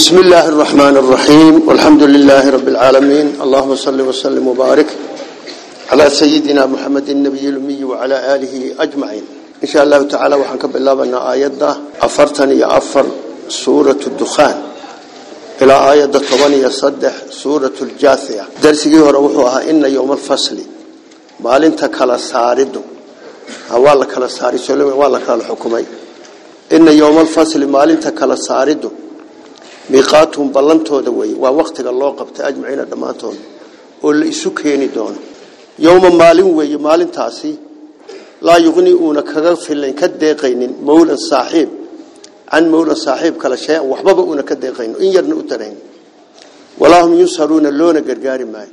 بسم الله الرحمن الرحيم والحمد لله رب العالمين اللهم صل وسلم وبارك على سيدنا محمد النبي الأمي وعلى آله أجمعين إن شاء الله تعالى وحنك الله بنا آيات أفرتني أفر سورة الدخان إلى آيات طواني يصدح سورة الجاثية درسي روحها إن يوم الفصل مالنت كلا سارد هوالا كلا سارد سلم هوالا كلا الحكومي إن يوم الفصل ما مالنت كلا سارد miiqaatuhum ballantooda weeye waa wakhtiga loo qabtay ajmaciina dhammaantood oo la isu keeni doono yowma maalin weeye maalintaasi laa yuqni uuna kaga filan ka deeqaynin mawlan saaxiib can mawlan saaxiib kale shay-an waxbaba uuna ka deeqaynin in yarna u tarayn walaa hum yunsaruuna loona gargaari maayo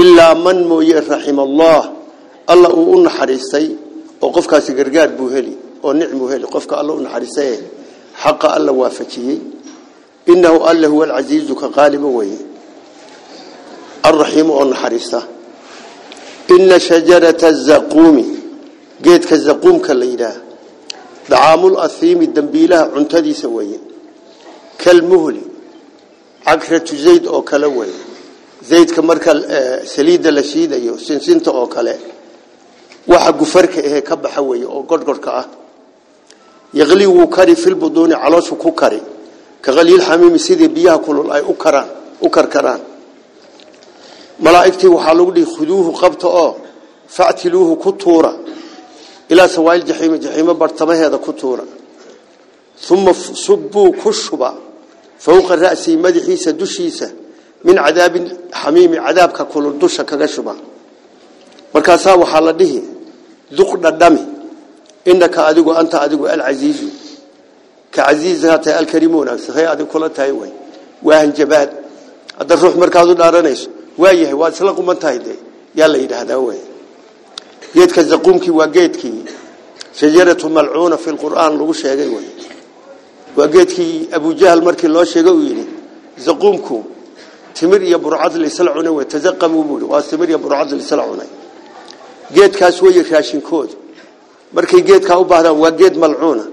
ilaa man mooye raxima allah alla uu u naxariistay oo qofkaasi gargaar buu heli oo nicmuu heli qofka alla u naxariistay xaqa alla waafajiyey إنه ألا هو العزيز كغالب وي الرحيم أن حريسته إن شجرة الزقوم جيت كالزقوم كالليلة دعام الأثيم الدنبيلة عنتدي سوي كالمهلي عكرة زيد أو كالوي زيد كمركا آه، سليد لشيدة أيو سنسنت أو كالي وحق فرك إيه كبحوي أو قرقر كأه يغلي وكري في البدون على شكو كري كغلي الحميم سيدي بيها كل أي أكران أكركران ملائكتي وحالوغدي خذوه قبطه فاعتلوه كتورا إلى سوائل جحيم جحيم برتمه هذا كتورا ثم صبوا كشبا فوق الرأس مدحيسة دشيسة من عذاب حميم عذاب ككل دشة كشبا مركزها وحالده ذق الدم إنك أدق أنت أدق العزيز كعزيز هاته الكريمون سخي هذا كله تايوي واهن جباد أدن روح مركز دارانيس وايه واسلق من تايدي يلا يده هذا وين كي وجيت كي شجرة ملعونة في القرآن لو شيء وين كي أبو جهل مركي الله شيء وين زقومكم تمر يا برعد لسلعنا وتزقم بولو واستمر يا برعد لسلعنا جيت كاسوي كاشين كود مركي جيت أبو بهرا وجيت ملعونه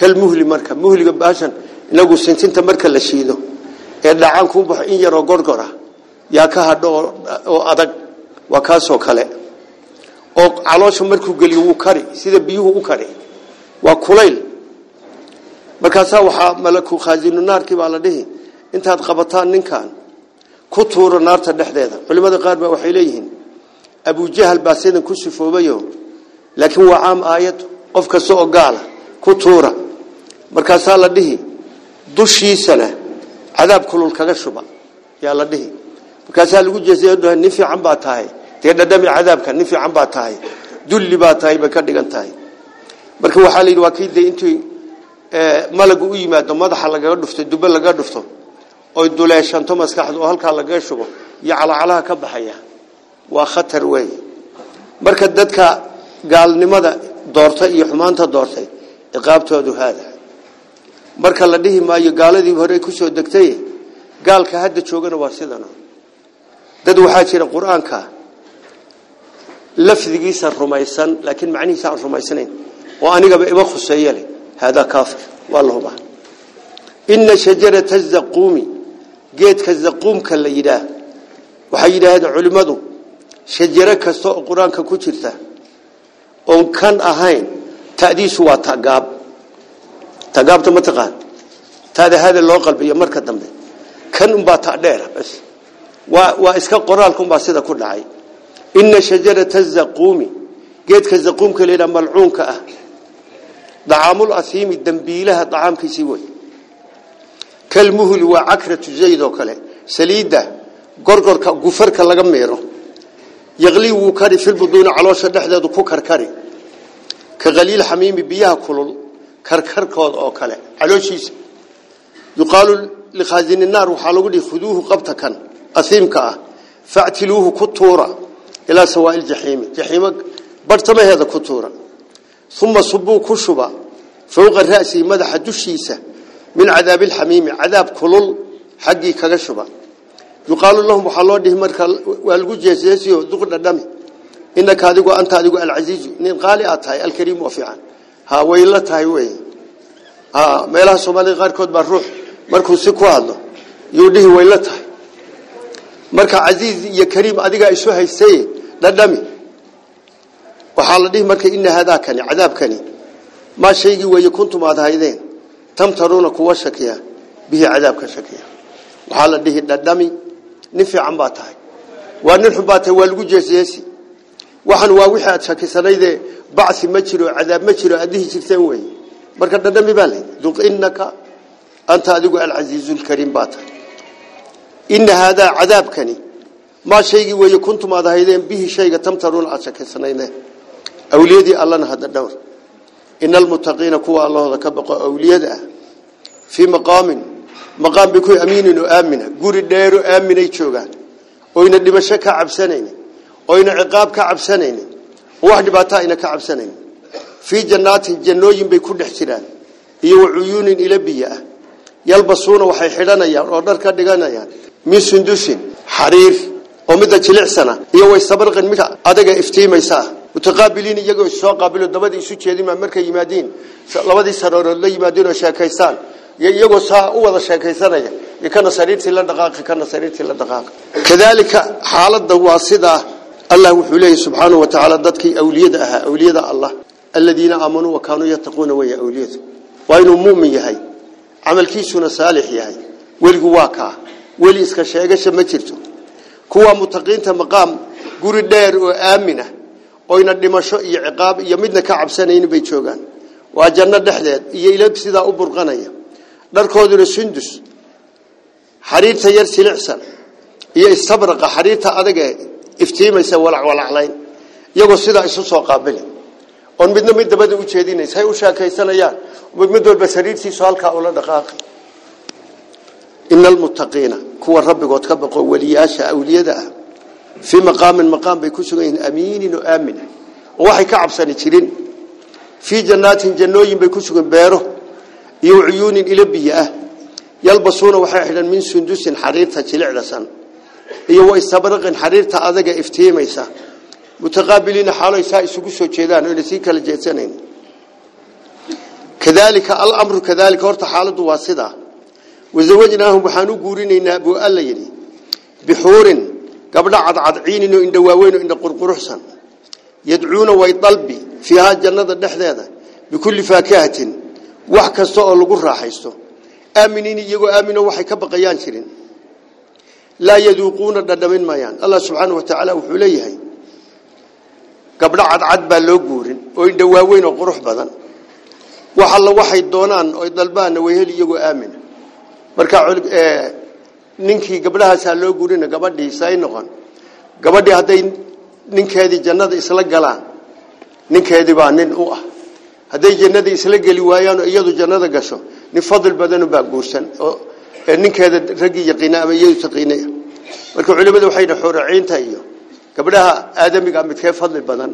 kalmuhli marka muhliga baashan inagu sintinta marka la shiido ee dhacan ku bax in yaro gorgora yaa ka hadho oo adag waa kaasoo kale oo caloosha markuu geliyo wuu kari sida biyuhu u kari waa kulayl markaasaa waxaa malaku khaasinu naarkii baa la dhihi intaad qabataan ninkan ku tuuro naarta dhexdeeda culimmada qaar baa waxay leeyihiin abujahal baa sidan ku sifoobayo laakiin waa caam aayad qof kasta oo gaala ku tuura markaasaa la dhihi dushiisana adab kulul kaga shuba yaa la dhihi markaasaa lagu jeesay nin fiican baa tahay dee dhadhami cadaabka nin fiican baa tahay dulli baa tahay bay ka dhigan tahay marka waxaa la yidhi waa kii dee intii malagu u yimaado madaxa lagaga dhufto dubbe lagaga dhufto oy duleeshanto maskaxdu oo halkaa lagaga shubo iyo calacalaha ka baxaya waa khatar weeye marka dadka gaalnimada doortay iyo xumaanta doortay ciqaabtoodu haada marka la dhihi maayo gaaladii hore ku soo dagtay gaalka hadda joogana waa sidana dad waxa jira quraanka lafdigiisa rumaysan laakiin macnihiisa aan rumaysanayn oo anigaba iba khuseeyale hada kaafir wallahuma inna az zaqumi geedka zaqumka la yiraah waxa yiraahda culimadu shajara kasto quraanka ku jirta oo kan ahayn taadiisu waa tagaab تقابته ما تقال هذا هذا اللي قلبي مركز دمبي كان باتع ديره بس وإسكا قرالكم باسيدا كل عاي إن شجرة الزقومي جيت كزقوم كلينا ملعون كأه طعام الأثيم الدنبيلها طعام كسيوي كالمهل وعكرة زيد وكله سليدة قرقر قفر كالغميره يغلي وكاري في البطون على شدح ذا كوكر كاري كغليل حميم بيها كلل كركر كود أو كله علوشيس يقال لخازن النار وحلقوا لي خذوه قبته كان قسيم كا آه. فاعتلوه كتورا إلى سواء الجحيم جحيم برتمه هذا كتورا ثم صبوا كشبة فوق الرأس ماذا حدشيسة من عذاب الحميم عذاب كلل حقي كشبة يقال لهم وحلقوا لي مركا والجو جيسيسي ودقنا دمي إنك هذا هو أنت هذا هو العزيز نقالي أتاي الكريم وفعان ha way la tahay wey meelaha soomaalida qaarkood baa ruux markuu si ku hadlo yuu dhihi way la tahay marka casiiz iyo kariim adigaa isu haystay dhadhami waxaa la dhihi marka ina haadaakani cadaabkani maa shaygii weeye kuntum aad haydeen tamtaruuna kuwa shakiya bihi cadaabka shakiya waxaa la dhihi dhadhami nin fiican baa tahay waa nin xun baa tahay waa lagu jeesjeesi waxan waa wixii aad shakisanayde bacsi ma jiro cadaab ma jiro adihi jirteen wey marka dhadhami baa leh duq innaka anta adigu alcasiizu lkariim baa tahay ina haadaa cadaabkani maa shaygii weeye kuntum aad ahaydeen bihi shayga tamtaruun aad shakisanayne awliyadii allana hadda dhowr ina almuttaqiina kuwa allahooda ka baqo awliyada ah fii maqaamin maqaam biku amiinin oo aamina guri dheero aaminay joogaan oyna dhimasho ka cabsanayn oyna ciqaab ka cabsanaynin oo wax dhibaato ayna ka cabsanaynin fii jannaatin jannooyin bay ku dhex jiraan iyo wacuyuunin ila biyo ah yalbasuuna waxay xidhanayaan oo dhar ka dhiganayaan min sundusin xariir oo midda jilicsana iyo waysabarqin midka adaga iftiimaysa ah mutaqaabiliin iyagoo isoo qaabilo dabadii isu jeedinma markay yimaadiin labadii saroorood la yimaadiin oo sheekaystaan iyagoo saa u wada sheekaysanaya kana sariirtii la dhaqaaqi kana sariirtii la dhaqaaqi kadaalika xaaladda waa sidaa allah wuxuu leeyahay subxaanahu watacaala dadkii awliyada ahaa awliyada allah aladiina aamanuu wakaanuu yattaquuna weeye awliyadu waa inuu muumin yahay camalkiisuna saalix yahay weligu waa kaa weli iska sheegasha ma jirto kuwa mutaqiinta maqaam guri dheer oo aamin ah oyna dhimasho iyo ciqaab iyo midna ka cabsanayn bay joogaan waa janno dhexdeed iyo ilag sidaa u burqanaya dharkooduna sundus xariirta yar silicsan iyo istabraqa xariirta adag ee iftiimaysa walac walaclayn iyagoo sidaa isu soo qaabili oon midna mid dabada u jeedinays hay u sheekaysanayaan mid mid walba sariirtiisu halkaa ula dhaqaaqi ina almuttaqiina kuwa rabbigood ka baqo weliyaasha awliyada ah fii maqaamin maqaam bay ku sugan yihiin amiinin oo aamin ah oo waxay ka cabsani jirin fii jannaatin jannooyin bay ku sugan beero iyo cuyuunin ilo biyo ah yalbasuuna waxay xidhan min sundusin xariirta jilicdasan iyo wa istabraqin xariirta adaga iftiimaysa mutaqaabiliina xaalaysaa isugu soo jeedaan oo inaysi kala jeedsanayn kadalika alamru kadalika horta xaaladdu waa sidaa wazawajnaahum waxaan u guurinaynaa buu alla yidhi bixuurin gabdha cadcadciinin oo indha waaweyn oo indha qurquruxsan yadcuuna way dalbi fiihaa jannada dhexdeeda bikulli faakihatin wax kasta oo lagu raaxaysto aaminiin iyagoo aaminoo waxay ka baqayaan jirin laa yaduuquuna dhadhamin maayaan allah subxaana wa tacaala wuxuu leeyahay gabdho cadcad baa loo guurin oo indhawaaweyn oo qurux badan wax alla waxay doonaan oy dalbaanna way heli iyagoo aamina marka ninkii gabdhahaasaa loo guurina gabadhii say noqon gabadhii hadday ninkeedii jannada isla galaan ninkeedii baa nin u ah hadday jannadii isla geli waayaan oo iyadu jannada gasho nin baa guursan ninkeeda raggii yaqiina ama iyadu taqiinay marka culimadu waxayna xuraciinta iyo gabdhaha aadamiga mid ka fadli badan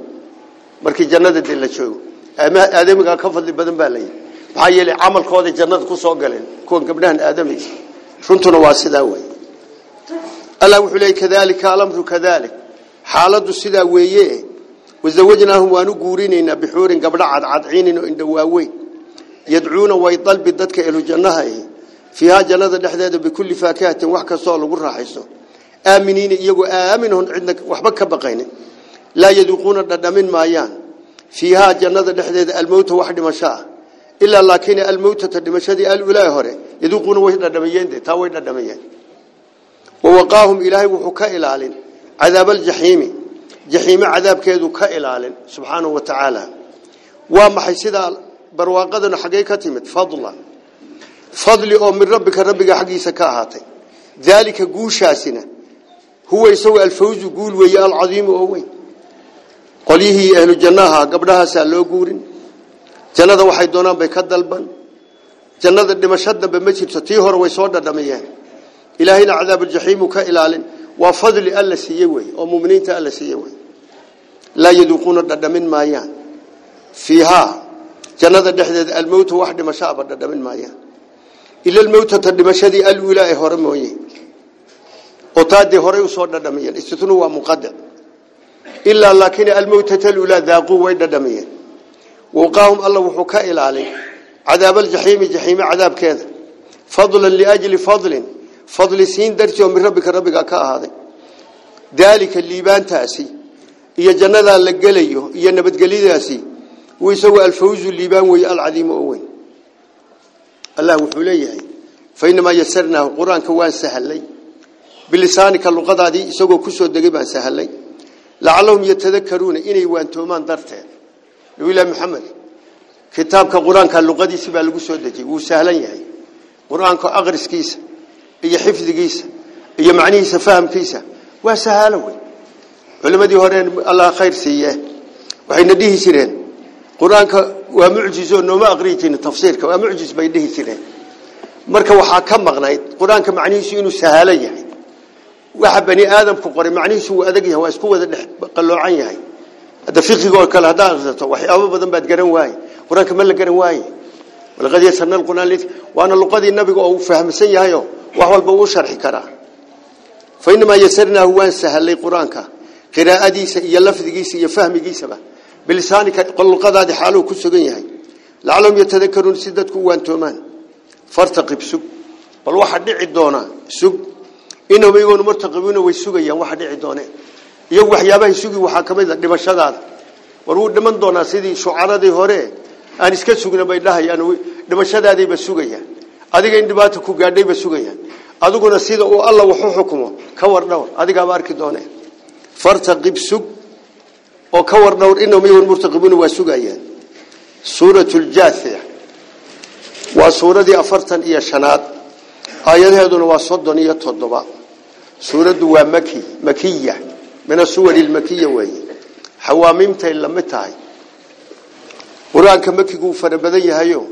markii jannada dil la joogo ama aadamiga ka fadli badan baa leeyahay waxa yeelay amalkooda jannada ku soo galeen kuwan gabdhahan aadamiga runtuna waa sidaa way alla wuxuu leeyahay kadalika alamru kadalik xaaladu sidaa weeye wazawajnaahum waanu guurinayna bixuurin gabdha cad cad ciinin oo indhawaaweyn yadcuuna way dalbi dadka elu jannaha fiihaa jannada dhexdeeda bikulli faakahatin wax kastoo lagu raaxayso aaminiina iyagoo aaminahun cidna waxba ka baqaynin laa yaduuquuna dhadhamin maayaan fiihaa jannada dhexdeeda almowta wax dhimasho ah ilaa laakina almowtata dhimashadii alulaahi hore yaduuquuna way dhadhamayeen taa way dhadhamayeen wawaqaahum ilaahay wuxuu ka ilaalin cadaab aljaxiimi jaxiime cadaabkeedu ka ilaalin subxaanahu wa tacaala waa maxay sidaa barwaaqadana xaggey ka timid fadla fadli oo min rabbika rabbiga xagiisa ka ahaatay dalika guushaasina huwa isagu alfawzu guul weeye alcadiimu oo weyn qolyihii ahlu jannaha gabdhahaasaa loo guurin jannada waxay doonaan bay ka dalban jannada dhimasho dambe ma jirto tii hore way soo dhadhamiyeen ilaahayna cadaabaljaxiimu ka ilaalin waa fadli alla siiye wey oo muminiinta alla siiye wey laa yaduuquuna dhadhamin maayaan fiihaa jannada dhexdeeda almowta wax dhimasho aba dhadhamin maayaan ila almawtata dhimashadii alwilaa ee hore mooye oo taadii horey usoo dhadhamiyeen istitnu waa muqadar ilaa laakiin almawtata alwilaa daaquu way dhadhamiyeen waqaahum alla wuxuu ka ilaalin cadaab aljaxiimi jaxiime cadaabkeeda fadlan liajli fadlin fadli siin dartii oo min rabbika rabbigaa ka ahaaday daalika liibaantaasi iyo jannadaa la gelayo iyo nabadgelyadaasi isagu alfawzu liibaan weeye alcadiimu oo weyn الله وحوليه فإنما يسرنا القرآن كوان سهل لي بلسانك اللغة هذه سوق كسوة دقيبا سهل لي لعلهم يتذكرون إني وانتومان درته لولا محمد كتاب القرآن كاللغة دي سبع لغة سوة دقيبا سهل لي القرآن كأغرس كيسا إيا حفظ كيسا إيا معنيه سفاهم كيسا وسهل لي علماء دي الله خير سيئة وحين نديه سيرين القرآن waa mucjiso nooma aqrin jirin tafsiirka waa mucjis bay dhihi jireen marka waxaa ka maqnayd qur-aanka macnihiisu inuu sahaalan yahay waxa bani aadamku qoray macnihiisu wuu adag yahay waa isku wada dhex qalloocan yahay hadda fiqigoo kale haddaad akhrisato waxyaabo badan baad garan waaye qur-aanka ma la garan waaye walaqad yasarna alqur'aan lid waana luqadii nabiga oo uu fahamsan yahay oo wax walba uu sharxi karaa fa innamaa yasarnaahu waan sahalay qur-aanka qiraa'adiisa iyo lafdigiisa iyo fahmigiisaba بلسانك قلقضا دي حالو كسغن يحي لعلهم يتذكرون سيدتكو وانتومان فارتقب سب بل waxa dhici doona sub inuu iyagu martaqabina way sugayaan waxa dhici doonee iyo waxyaabaha sugi waxa kamid ah dhibashadaada war uu dhiman doona sidii shucaradii hore aan iska sugna bay dhahayaan dhibashadaadii ba sugayaan adiga in dhibaato ku gaadhay ba sugayaan adiguna sida uu Allah wuxuu xukumo ka war dhawr adiga ba arki doonee fartaqib sub oo ka warnowr inahum yagun murtaqibuuna waa sugayaan suuratu ljaathiya waa suuradii afartan iyo shanaad aayadaheeduna waa soddon iyo toddoba suuraddu waa maki makiya min asuwari lmakiya weeye xawaamiimtay lamid tahay qur-aanka makigu uu fara badan yahayo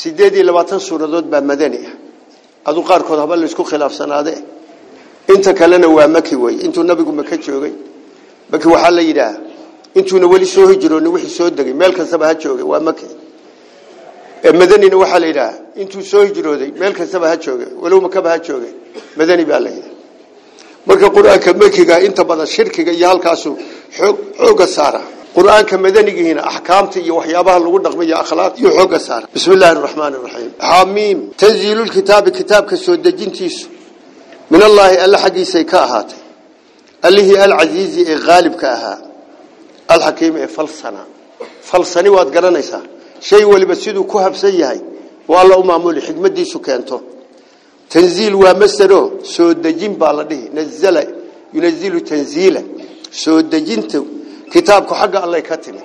sideed iyo labaatan suuradood baa madani ah aduu qaarkood haba laisku khilaafsanaadee inta kalena waa maki wey intuu nabigu maka joogay marka waxaa la yidhaah intuuna weli soo hijrooni wixii soo degay meel kastaba ha joogay waa maka madanina waxaa la yidhaah intuu soo hijrooday meel kastaba ha jooge walow makaba ha jooge madani baa la yidhaha marka qur-aanka makiga inta badan shirkiga iyo halkaasu xooga saara qur-aanka madanigihiina axkaamta iyo waxyaabaha lagu dhaqmay iyo akhlaaq iyo xooga saara bismi illaahi araxmaani araxiim xamiim tanziilulkitaabi kitaabka soo dejintiisu min allaahi alle xaggiisay ka ahaatay allihii alcasiizi ee qaalibka ahaa alxakiim ee falsana falsani waad garanaysaa shay waliba siduu ku habsan yahay waa la u maamuli xikmadiisu keento tanziil waa masaro soo dejin baa la dhihi nazala yunazilu tanziila soo dejinta kitaabku xagga allay ka timi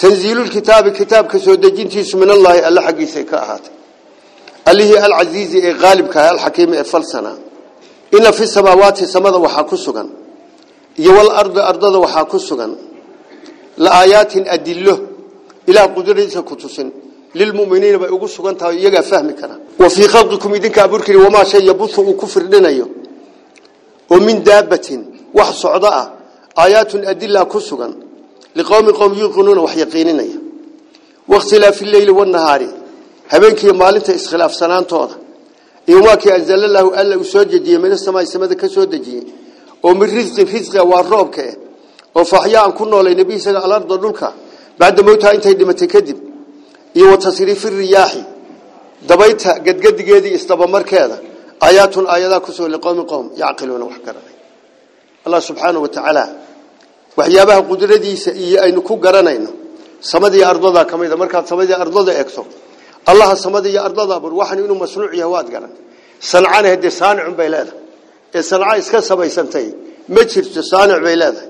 tanziilulkitaabi kitaabka soo dejintiisu min allaahi alle xaggiisay ka ahaatay allihii alcasiizi ee qaalibka ahaa alxakiim ee falsanaa ina fi samaawaati samada waxaa ku sugan iyo walardi ardada waxaa ku sugan la aayaatin adillo ilaah qudradiisa ku tusin lilmuminiina bay ugu sugan tahay iyagaa fahmi kara wa fii khalqikum idinka abuurkii wamaa shay yabuhu uu ku firdhinayo oo min daabatin wax socdo ah aayaatun adilla ku sugan liqowmin qowm yuuqinuuna wax yaqiininaya wakhtilaafi lleyli wanahaari habeenkiiyo maalinta iskhilaafsanaantooda يومك أنزل الله ألا وسجدي من السماء السماء كسودجي ومن رزق رزق والربك وفحياء كنا لنبي سنة على الأرض دولك بعد موتها انت لما تكذب iyo tasriif riyaahi dabayta gadgadigeedii istaba markeeda ayatun ayada ku soo liqoom qoom yaqiluna wax garanay Allah subhanahu wa ta'ala waxyaabaha qudradiisa iyo aynu ku garanayno samadii ardada kamida marka samadii ardada eegto allaha samada iyo ardada bur waxan inuu masnuuc yahay waad garan sanacana hadii saanacun bay leedahay ee sanaca iska samaysantay ma jirto saanac bay leedahay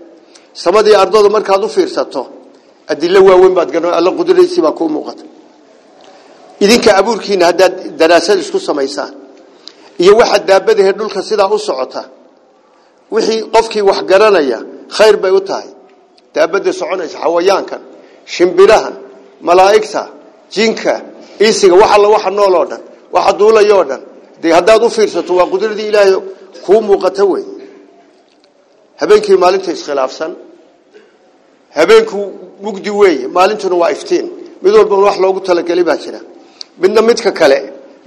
samada iyo ardada markaad u fiirsato adilla waaweyn baad garan alla qudradiisi baa ku muuqata idinka abuurkiina haddaad daraasad isku samaysaan iyo waxaad daabadahe dhulka sidaa u socota wixii qofkii wax garanaya khayr bay u tahay daabada soconaysa xawayaankan shimbirahan malaa'igta jinka iisiga wax alla waxa nool oo dhan waxa duulay oo dhan de hadaad u fiirsato waa qudradi ilaahay ku muuqata way habeenkii maalinta iskhilaafsan habeenku mugdi weey maalintuna waa iftiin mid walba wax loogu talagalay baa jira midna midka kale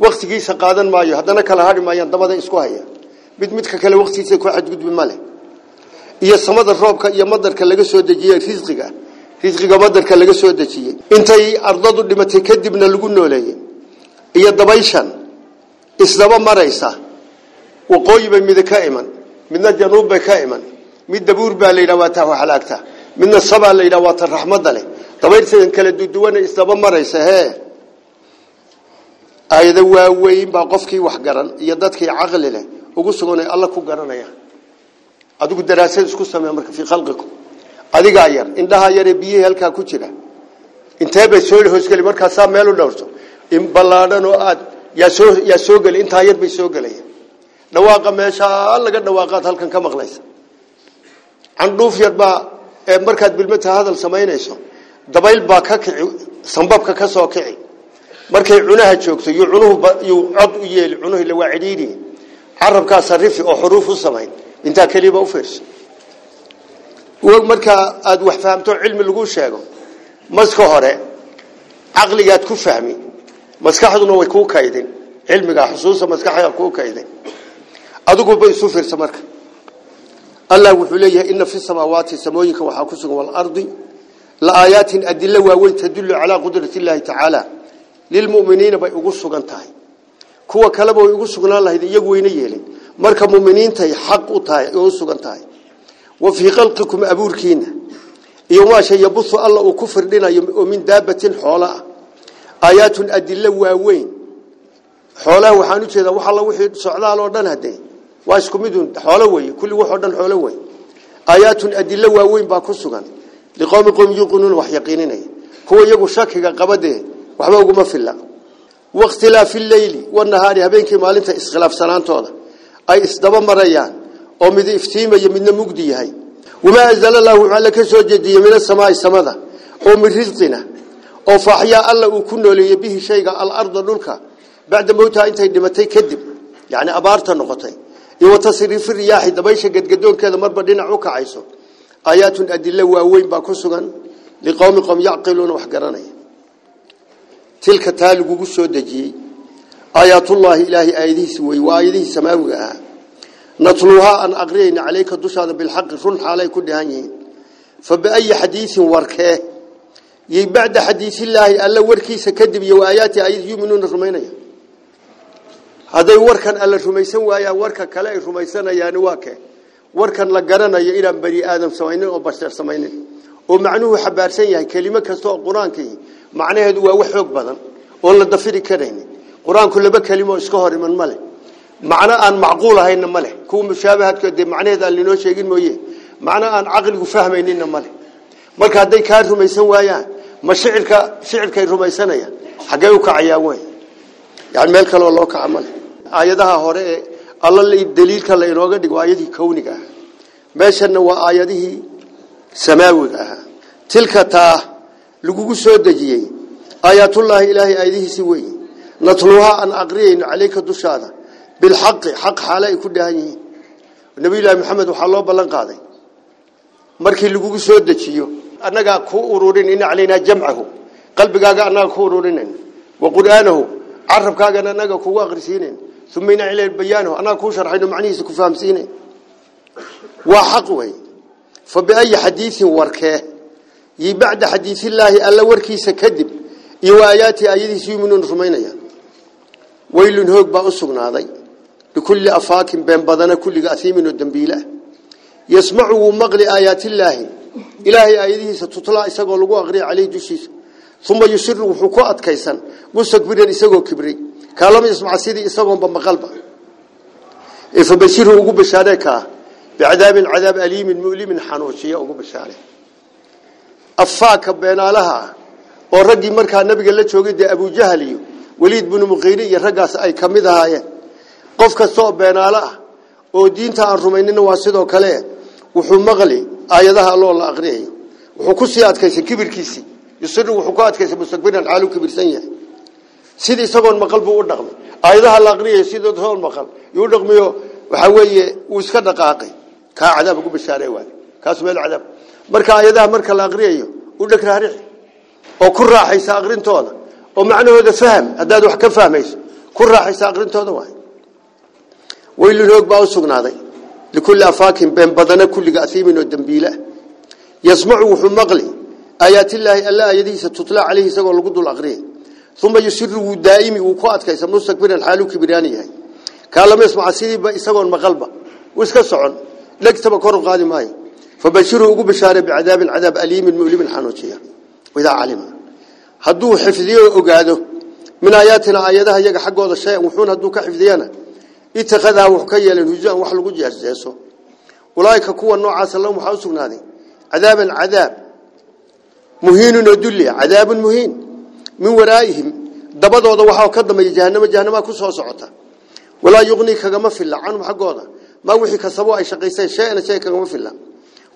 waqtigiisa qaadan maayo haddana kala hadhi maayaan dabada isku haya mid midka kale waqtigiisa ku xadgudbi male iyo samada roobka iyo madarka laga soo dejiyay fisqiga risqiga wadanka laga soo dejiyey intay ardadu dhimatay kadibna lagu nooleeyey iyo dabayshan isdaba maraysa waqooyi bay mid ka iman midna januub bay ka iman mid dabuur baa la yidhaha waa taa waxalaagta midna sabaa la yidhaha waa ta raxmadda leh dabayrsigan kala duduwana isdaba maraysa hee aayado waaweyn baa qofkii wax garan iyo dadkii caqli leh ugu sugan ee alla ku garanaya adigu daraasad isku samee marka fii khalqikum adigaa yar indhahaa yaree biyihii halkaa ku jira inteebay soo hoosgeli markaasaa meel u dhowrto inballaahan oo aad yaa soo geli intaa yar bay soo gelaya dhawaaqa meeshaa laga dhawaaqaad halkan ka maqlaysa candhuuf yar baa ee markaad bilmata hadal samaynayso dabayl baa ka kici sambabka ka soo kici markay cunaha joogto yuu cod u yeeli cunuhila waa cidhiidhi carabkaa sarifi oo xuruuf u samayn intaa keliya u fiirsa markaa aad wax fahamto cilmi lagu sheego maska hore caqligaad ku fahmi maskaxduna way kuu kaydin cilmiga xusuusta maskaxda kuu kaydin adigu bay isu fiirsa marka allah wuxuu leeyahay inna fi samaawaati samooyinka waxaa ku sugan wal ardi la aayatin adilla waaweyn tadullu calaa qudrati illaahi tacaala lilmu'miniina bay ugu sugan tahay kuwa kaleba way ugu sugnaan lahayd iyagu weyna yeelin marka mu'miniintay xaq u tahay oo u sugan tahay وفي خلقكم أبوركين يوما شيء يبث الله وكفر لنا ومن دابة حولاء آيات أدلة واوين حولاء وحانو جيدا وحالا وحي سعلاء الوردان هدين واسكو مدون حولوي كل وحدان حولوي آيات أدلة وين باكسوغان لقوم قوم يقنون وحيقينين هو يقو شاكيغا قبده وحبا وقما في الله واختلاف الليل والنهار هبينك مالنتا اسخلاف سنان تولا أي اسدبا مريان oo mid iftiimaya midna mugdi yahay wamaa anzala allahu waxaa la ka soo jeediyey min asamaai samada oo min risqina oo faaxyaa alla uu ku nooleeyey bihi shayga alarda dhulka bacda mowtaha intay dhimatay kadib yacni abaarta noqotay iyo watasriifi riyaaxi dabaysha gadgadoonkeeda marba dhinac u kacayso aayaatun adilo waaweyn baa ku sugan liqowmi qom yacqiluuna wax garanaya tilka taa soo dejiyey aayaatullaahi ilaahay aayadihiisa wey waa samaawiga ahaa نطلوها أن أقرين عليك دوش هذا بالحق رن حالي كل هنيه فبأي حديث وركه يبعد حديث الله ألا وركي سكدب يو آياتي أيض يؤمنون رمينيه هذا وركن ألا رميسن وآيا وركا كلا رميسن يا نواكه وركن لقرنا يا إلى بني آدم سمينه أو بشر سمينه ومعنوه حبارسين يا كلمة كسوء قرآن كي معنى هذا هو وحيك بدن والله دفري كريني قرآن كل بكلمة اسكهر من ملك macno aan macquul ahaynna ma leh kuwa mushaabahaadka dee macnaheeda aan linoo sheegin mooye macno aan caqligu fahmaynina ma leh marka hadday kaa rumaysan waayaan ma shicirka shicirkay rumaysanayaan xaggee u kacayaan wey yani meel kaleoo loo kaca ma leh aayadaha hore ee alla daliilka la inooga dhigo aayadihii kawniga ahaa meeshanna waa aayadihii samaawiga ahaa tilka taa lagugu soo dejiyey aayaatullaahi ilaahay aayadihiisii weeye natluuha aan aqriyayno caleyka dushaada بالحق حق حالا يكون هني النبي الله محمد وحلاه بلن قاضي مركي لجوج سود تشيو أنا جا كورورين إن علينا جمعه قلب جا أنا كورورين وقرآنه عرف كا جنا أنا جا كوا غرسينين ثم إن علي بيانه أنا كوشر حين معنيس كفهم سينين وحقوي فبأي حديث وركه يبعد حديث الله ألا وركي سكذب يواياتي أيدي سيمنون ثمينيا ويل هوك بأسوق ناضي بكل أفاك بين بدنا كل أثيم والدنبيلة يسمعوا مغل آيات الله إلهي آياته ستطلع إساقه لقوا أغري عليه دوشيس ثم يسر وحكوة كيسان مستكبرين إساقه كبري كالما يسمع سيدي إساقه بمقلبه فبشره وقو بشاركه بعذاب عذاب أليم مؤلم حنوشية وقو بشاره أفاك بين لها ورقي مركا النبي قال لك أبو جهل وليد بن مغيري رقاس أي كمدها qof kastoo beenaale ah oo diinta aan rumaynina waa sidoo kale wuxuu maqli aayadaha alloo la aqriyayo wuxuu ku sii adkaysay kibirkiisii yusiru wuxuu ku adkaysay mustakbiran xaaluu kibirsan yahay sidii isagoon maqal buu u dhaqmay aayadaha la aqriyayo sidoo soon maqal yuu dhaqmiyo waxaa weeye uu iska dhaqaaqay kaa cadaab ugu bashaaree waay kaas meel cadaab marka aayadaha marka la aqriyayo u dhagraarici oo ku raaxaysa aqrintooda oo macnahooda faham haddaad wax ka fahmayso ku raaxaysa aqrintooda waay ويلو نوك باو سغناداي لكل افاكين بين بدنه كل قاثيمن ودنبيله يسمعو حمقلي ايات الله الا يديس ستطلع عليه سغو لو دول اقري ثم يسر دائم و كو ادكايس مستقبل الحال كبراني هي كلام يسمع سيدي با اسغون مقلبه و اسك سكون لغتبه كور قادي ماي فبشروا او بشار بعذاب العذاب اليم المؤلم الحنوجيه واذا علم هدو حفظيه اوغادو من اياتنا اياتها يغ حقوده شيء و خون هدو كحفظيانه itahadaa wuxuu ka yeeleen hujuan wax lagu jeeseeso ulaaika kuwa noocaasa lahum waxaa u sugnaaday cadaaban cadaab muhiinun oo dullia cadaabun muhiin min waraa'ihim dabadooda waxaa ka dambeeya jahanamo jahanamaa ku soo socota walaa yuqnii kagama filla canhum xaggooda maa wixii kasaboo ay shaqayseen shay-ana shay kagama filla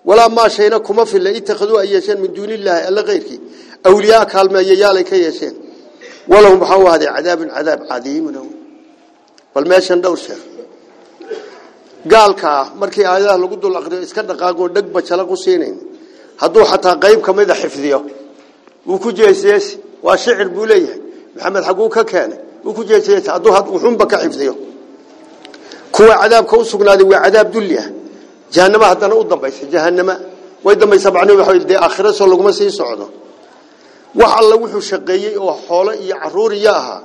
walaa maa shayna kuma filla ittakhaduu ay yeesheen min duuni illaahi alla keyrkii awliyaa kaalmeeyayaalay ka yeesheen walahum waxaa u ahday cadaabun cadaab cadiimun bal meeshan dhowr sheekh gaalka markii aayadaha lagu dul aqriyo iska dhaqaago dhagba jala ku siinayn hadduu xataa qayb ka mid a xifdiyo wuu ku jeesees waa shicir buu leeyahay maxamed xaguu ka keenay wuu ku jeesees hadduu wuxuunba ka xifdiyo kuwa cadaabka u sugnaaday waa cadaab dulli jahannama haddana u dambaysa jahannama way dambaysa macnuhu waxa dee aakhirasoo laguma sii socdo wax alla wuxuu shaqeeyey oo xoolo iyo carruur iyo ahaa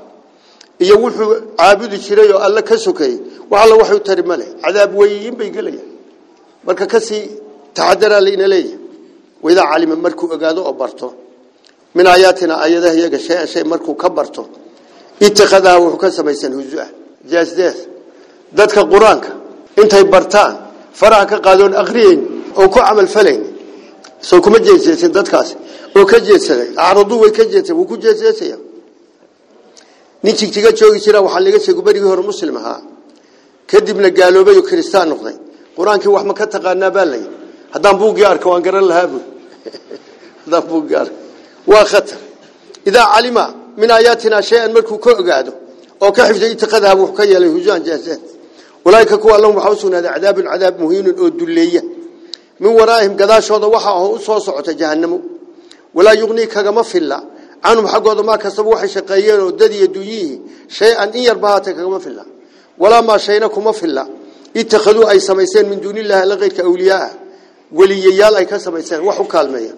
iyo wuxuu caabudi jiray oo alla ka sokay wax alla wuxuu tari male cadaab weyn bay galayaan marka kasi taxadara leena leeyahay wada calima markuu ogaado oo barto min ayatina ayadaha iyaga shay shay markuu ka barto ittakhada wuxuu ka samaysan huzua jaasdees dadka quraanka intay bartaan faraha ka qaadoon aqriin oo ku amal faleen soo kuma jeesaysan dadkaas oo ka jeesaday aradu way ka jeesay wuu ku jeesaysan nin jigjiga joogi jira waxaa laga sheego berigii hore muslim ahaa kadibna gaaloobay oo kristaan noqday qur-aankii wax ma ka taqaanaa baa layidhi haddaan buuggii arko waan garan lahaa buui haddaan buuggii arko waa khatar idaa calima min aayaatina shay-an markuu ka ogaado oo ka xifday itiqadaha wuxuu ka yeelay hujaan jaasaad walaaika kuwa lahum waxaa u sugnaaday cadaabun cadaab muhiinun oo dulleeya min waraa'ihim gadaashooda waxaa u soo socota jahannamo walaa yugnii kagama filla canhum xaggooda maa kasaba waxay shaqeeyeen oo dad iyo dunyihii shay-an in yar bahaatee kagama filla walaa maa shayna kuma filla ittakhaduu ay samaysteen min duunillahi alla keyrka awliyaaa weliyayaal ay ka samaysteen wax u kaalmeeya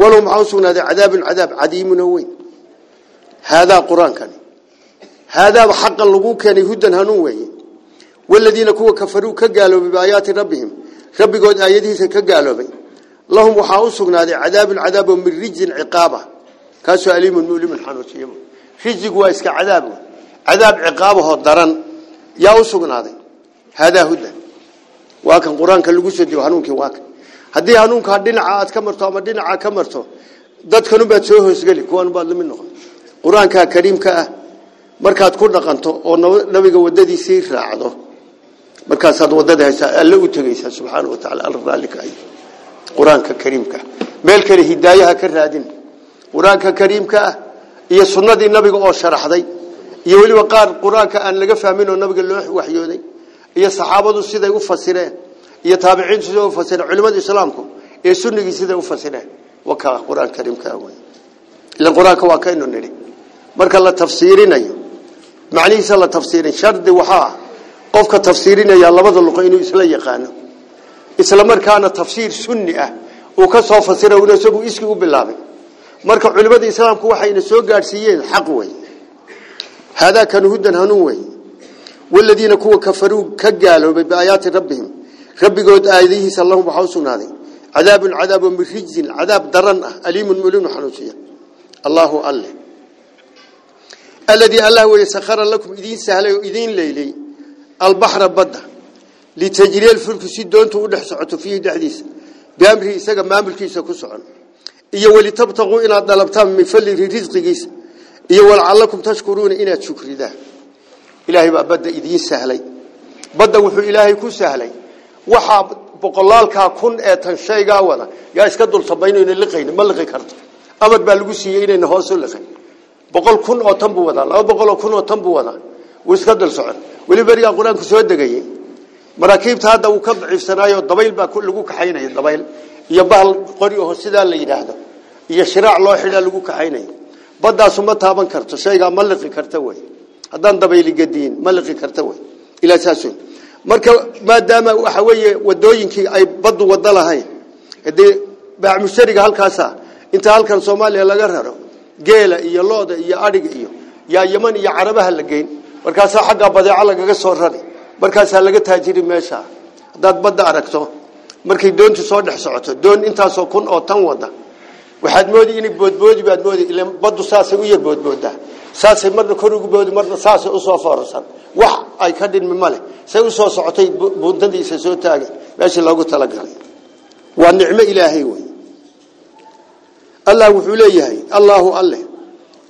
walow maxaa u sugnaaday cadaabun cadaab cadiimun oo weyn haadaa qur-aankani haadaaba xaqan laguu keenay hudan hanuun weeye waladiina kuwa kafaruu ka gaaloobay biaayaati rabbihim rabbigood aayadihiisa ka gaaloobay lahum waxaa u sugnaaday cadaabun cadaab oo min rijsin ciqaaba كاسو أليم المؤلم الحنوسيم خزي جواز كعذابه عذاب عقابه الضرن يوسق ناضي هذا هدى واكن قرآن كل جسد يهانون كواك هدي هانون كهدين عاد كمرتوا مدين عا كمرتوا دت كانوا بتسويه سجلي كون بعض منه قرآن كا كريم كا مركات كورنا قنتو أو نبي جودة دي سير راعده مركات صاد ودة ده الله وتعالى سبحانه وتعالى الرضا لك أي قرآن كا كريم كا ملك الهداية كرادين quraanka kariimka ah iyo sunnadii nabiga oo sharaxday iyo waliba qaar quraanka aan laga fahmin oo nabiga loo waxyooday iyo saxaabadu siday u fasireen iyo taabiciin siday u fasireen culimada islaamku ee sunnigii siday u fasireen waka quraan kariimka ah ila quraanka waa kaynu niri marka la tafsiirinayo macnihiisa la tafsiirin shardi waxa qofka tafsiirinaya labada luqo inuu isla yaqaano isla markaana tafsiir sunni ah oo ka soo fasira uu isagu iskii bilaabay marka culimada islaamku waxayna soo gaadhsiiyeen xaq wey haadaa kan hudan hanuun wey waladiina kuwa kafaruu ka gaaloobay biaayaati rabbihim rabbigood aayadihiisa lahum waxaa u sugnaaday cadaabun cadaabo min rijsin cadaab daran ah aliimun mulimu xanuusiya allaahu alle aladii allah weye sakhara lakum idiin sahlay oo idiin leylay albaxra badda litajriya lfulku si doontu u dhex socoto fiihi dhexdiisa biamrihi isaga maamulkiisa ku socon iyo wali tabtaquu inaad dalabtaan min fadlihi risqigiisa iyo walcallakum tashkuruuna inaad shukridaan ilaahay baa badda idiin sahlay badda wuxuu ilaahay ku sahlay waxaa boqolaalkaa kun ee tan shaygaa wada yaa iska dul sabaynayna liqayna ma liqi karto amar baa lagu siiyey inayna hoos u liqin boqol kun oo tan buu wadaa laba boqol oo kun oo tan buu wadaa wuu iska dul socon weli berigaa qur-aanku soo degayey maraakiibta hadda wuu ka daciifsanaayoo dabayl baa lagu kaxaynaya dabayl iyo bahal qori oo sida la yiraahdo iyo shiraac loo xidha lagu kaxeynay badaasu ma taaban karto sheyga ma liqi way hadaan dabayli gadiin ma liqi way ila saaso marka maadaama waxa weeye wadooyinki ay badu wadalahay hadii baa mushariga halkaasa inta halkan Soomaaliya laga raro geela iyo looda iyo adiga iyo ya Yemen iyo Carabaha la markaas xagga badeeca laga soo raray markaas laga taajiri meesha dad bada aragto markay doontu soo dhex socoto doon intaasoo kun oo tan wada waxaad moodi inay boodboodi baad moodi ilaa badu saasay u yar boodbooda saasay marna kor ugu boodi marna saasay u soo foorsan wax ay ka dhinmi male say u soo socotay buuntadiisa soo taagay meeshii loogu talagalay waa nicmo ilaahay wey allah wuxuu leeyahay allahu alle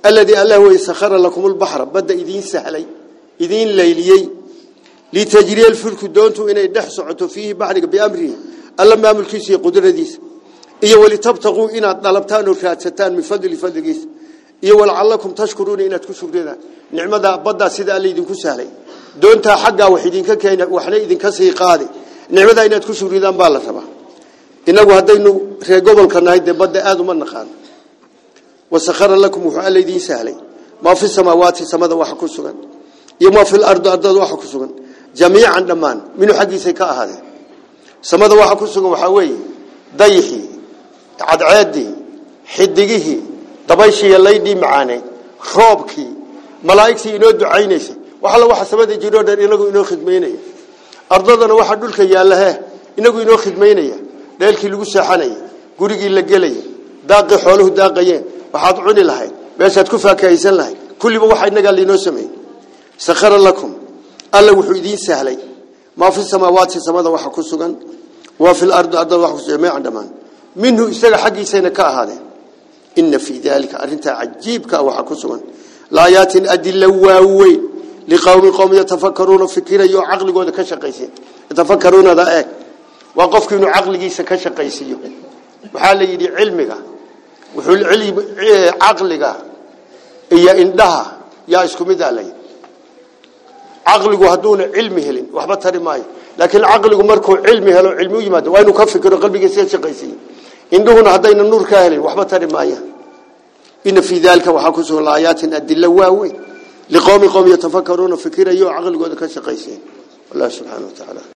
alladii allah wey sakhara lakum lbahra badda idiin sahlay idiin layliyey litajriya lfulku doontu inay dhex socoto fiihi baxriga biamrihi alla maamulkiisa iyo qudradiisa iyo wali tabtaquu inaad dalabtaan oo raadsataan min fadli fadligiisa iyo walcallakum tashkuruuna inaad ku shukridaan nicmada baddaa sida alla idinku sahlay doontaa xaggaa wax idinka keena waxna idinka sii qaadi nicmadaa inaad ku shukridaan baa la rabaa inagu haddaynu reer gobolka nahay dee badda aada uma naqaano wasakara lakum wuxuu alla idiin sahlay maa fi samaawaati samada waxa ku sugan iyo maa fi lardi ardada waxa ku sugan jamiican dhammaan minuu xaggiisay ka ahaadeen samada waxa ku sugan waxa weeye dayixi cadceedii xidigihii dabayshiiyo laydhii macaaney roobkii malaa'igtii inoo ducaynaysay waxalla waxa samada jiroo dhan inagu inoo khidmaynaya ardadana waxaa dhulka yaallahe inagu inoo khidmaynaya dheelkii lagu seexanaya gurigii la gelaya daaqii xooluhu daaqayeen waxaad cuni lahayd meeshaad ku faakahaysan lahayd kulliba waxa inagaa lainoo sameeyey sakhara lakum alla wuxuu idiin sahlay ما في السماوات سماده waxa ku sugan wa fil ardi ardi waxa ku sugan ma andaman minhu isaga xaqiisayna ka ahaade in fi dalika arinta ajeebka waxa ku sugan laayatin adilla waawey liqawmi qawm yatafakkaruna fikira iyo aqligooda ka shaqaysi tafakkaruna da eeg waa qofkii inuu aqligiisa ka shaqaysiyo waxa la yiri cilmiga wuxuu aqliga iyo indhaha yaa isku mid ah caqligu hadduuna cilmi helin waxba tari maayo laakiin caqligu markuu cilmi helo cilmi u yimaado waa inuu ka fikiro qalbigiisa shaqaysiiy indhuhuna haddayna nuur ka helin waxba tari maayo ina fii dalika waxaa ku sugan aayaatin adilla waaweyn liqowmi qowm yatafakkaruuna fikirayo caqligooda ka shaqaysiin allah subxaana wa tacaala